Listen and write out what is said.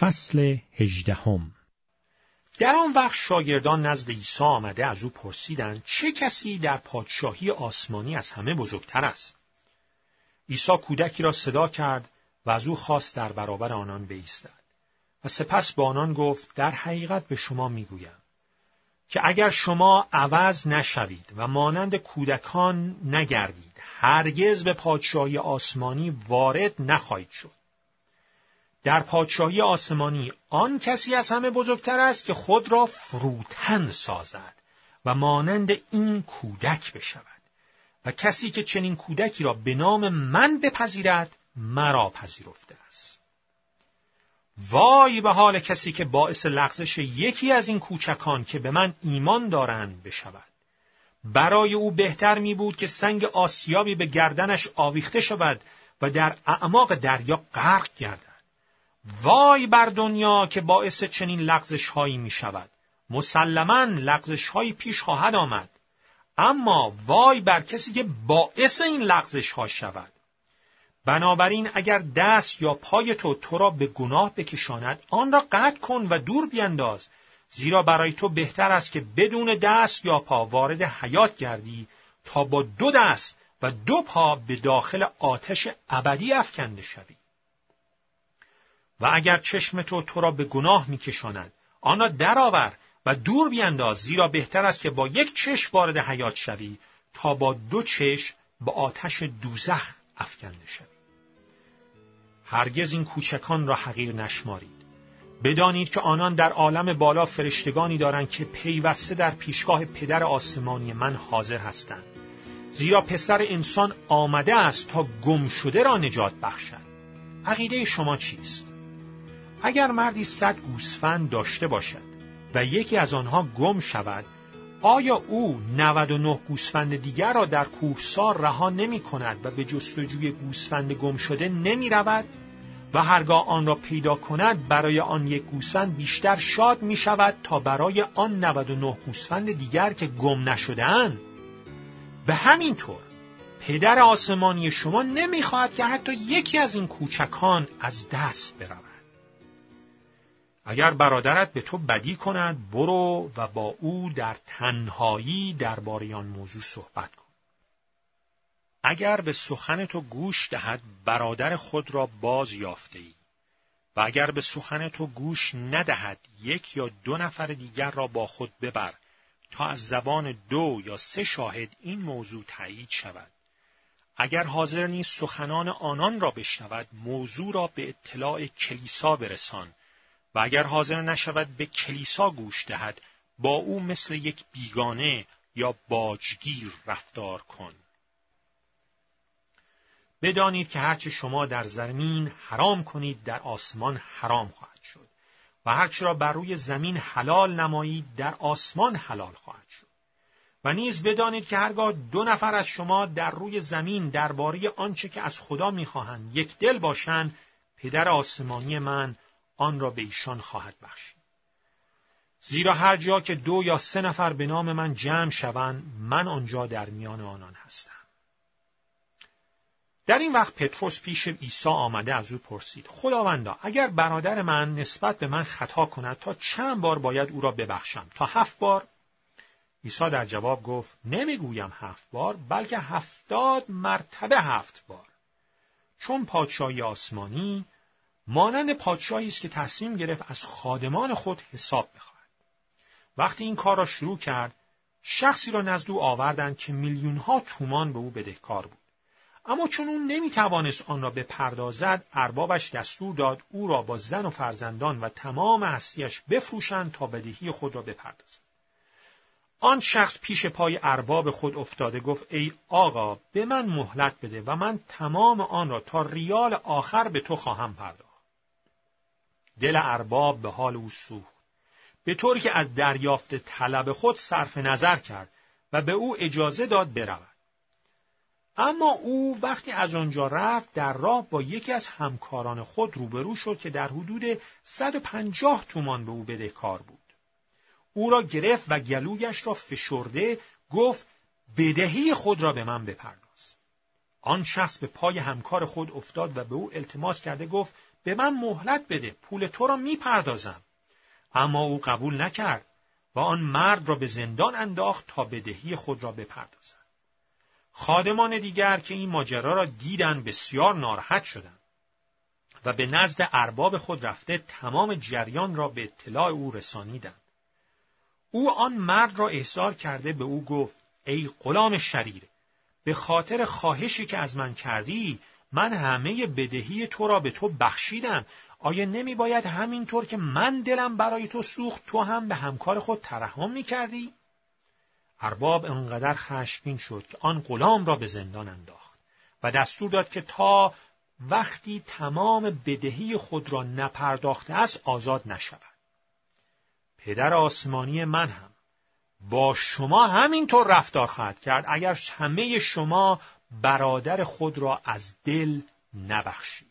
فصل هجدهم. در آن وقت شاگردان نزد عیسی آمده از او پرسیدند چه کسی در پادشاهی آسمانی از همه بزرگتر است؟ عیسی کودکی را صدا کرد و از او خواست در برابر آنان بایستد و سپس با آنان گفت در حقیقت به شما می‌گویم که اگر شما عوض نشوید و مانند کودکان نگردید هرگز به پادشاهی آسمانی وارد نخواهید شد. در پادشاهی آسمانی آن کسی از همه بزرگتر است که خود را فروتن سازد و مانند این کودک بشود و کسی که چنین کودکی را به نام من بپذیرد مرا پذیرفته است. وای به حال کسی که باعث لغزش یکی از این کوچکان که به من ایمان دارند بشود. برای او بهتر می بود که سنگ آسیابی به گردنش آویخته شود و در اعماق دریا غرق گردد. وای بر دنیا که باعث چنین لغزش هایی می شود. مسلما لغزش هایی پیش خواهد آمد. اما وای بر کسی که باعث این لغزش ها شود. بنابراین اگر دست یا پای تو تو را به گناه بکشاند آن را قطع کن و دور بینداز زیرا برای تو بهتر است که بدون دست یا پا وارد حیات گردی تا با دو دست و دو پا به داخل آتش ابدی افکنده شوی و اگر چشم تو تو را به گناه میکشاند آن را درآور و دور بینداز زیرا بهتر است که با یک چشم وارد حیات شوی تا با دو چشم به آتش دوزخ افکنده شوی. هرگز این کوچکان را حقیر نشمارید. بدانید که آنان در عالم بالا فرشتگانی دارند که پیوسته در پیشگاه پدر آسمانی من حاضر هستند. زیرا پسر انسان آمده است تا گم شده را نجات بخشد. عقیده شما چیست؟ اگر مردی صد گوسفند داشته باشد و یکی از آنها گم شود آیا او 99 گوسفند دیگر را در کوهسار رها نمی کند و به جستجوی گوسفند گم شده نمی رود؟ و هرگاه آن را پیدا کند برای آن یک گوسفند بیشتر شاد می شود تا برای آن 99 گوسفند دیگر که گم نشدهاند؟ به همین طور پدر آسمانی شما نمی‌خواهد که حتی یکی از این کوچکان از دست برود. اگر برادرت به تو بدی کند برو و با او در تنهایی درباره آن موضوع صحبت کن. اگر به سخن تو گوش دهد برادر خود را باز یافته ای و اگر به سخن تو گوش ندهد یک یا دو نفر دیگر را با خود ببر تا از زبان دو یا سه شاهد این موضوع تایید شود. اگر حاضر نیست سخنان آنان را بشنود موضوع را به اطلاع کلیسا برسان و اگر حاضر نشود به کلیسا گوش دهد با او مثل یک بیگانه یا باجگیر رفتار کن. بدانید که هرچه شما در زمین حرام کنید در آسمان حرام خواهد شد. و هرچه را بر روی زمین حلال نمایید در آسمان حلال خواهد شد. و نیز بدانید که هرگاه دو نفر از شما در روی زمین درباره آنچه که از خدا می‌خواهند یک دل باشند پدر آسمانی من آن را به ایشان خواهد بخشید. زیرا هر جا که دو یا سه نفر به نام من جمع شوند من آنجا در میان آنان هستم. در این وقت پتروس پیش عیسی آمده از او پرسید خداوندا اگر برادر من نسبت به من خطا کند تا چند بار باید او را ببخشم تا هفت بار عیسی در جواب گفت نمی‌گویم هفت بار بلکه هفتاد مرتبه هفت بار چون پادشاهی آسمانی مانند پادشاهی است که تصمیم گرفت از خادمان خود حساب بخواهد. وقتی این کار را شروع کرد شخصی را نزد او آوردند که میلیونها تومان به او بدهکار بود. اما چون او نمی‌توانست آن را بپردازد اربابش دستور داد او را با زن و فرزندان و تمام هستیش بفروشند تا بدهی خود را بپردازد. آن شخص پیش پای ارباب خود افتاده گفت ای آقا به من مهلت بده و من تمام آن را تا ریال آخر به تو خواهم پرداخت. دل ارباب به حال او سوخت. به طوری که از دریافت طلب خود صرف نظر کرد و به او اجازه داد برود. اما او وقتی از آنجا رفت در راه با یکی از همکاران خود روبرو شد که در حدود 150 تومان به او بدهکار بود. او را گرفت و گلویش را فشرده گفت بدهی خود را به من بپرداز. آن شخص به پای همکار خود افتاد و به او التماس کرده گفت به من مهلت بده پول تو را می‌پردازم. اما او قبول نکرد و آن مرد را به زندان انداخت تا بدهی خود را بپردازد. خادمان دیگر که این ماجرا را دیدن بسیار ناراحت شدند و به نزد ارباب خود رفته تمام جریان را به اطلاع او رسانیدند. او آن مرد را احضار کرده به او گفت ای غلام شریر به خاطر خواهشی که از من کردی من همه بدهی تو را به تو بخشیدم آیا نمی باید همینطور که من دلم برای تو سوخت تو هم به همکار خود ترحم می کردی؟ ارباب انقدر خشمگین شد که آن غلام را به زندان انداخت و دستور داد که تا وقتی تمام بدهی خود را نپرداخته است آزاد نشود. پدر آسمانی من هم با شما همینطور رفتار خواهد کرد اگر همه شما برادر خود را از دل نبخشید.